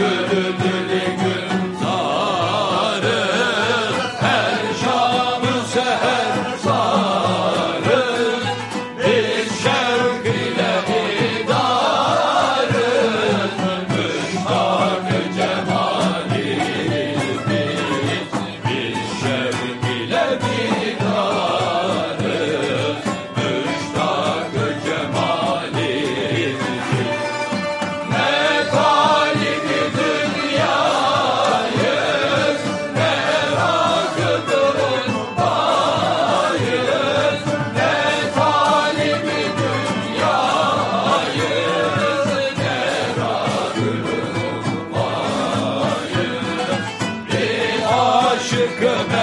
good, good, good. aşık ben.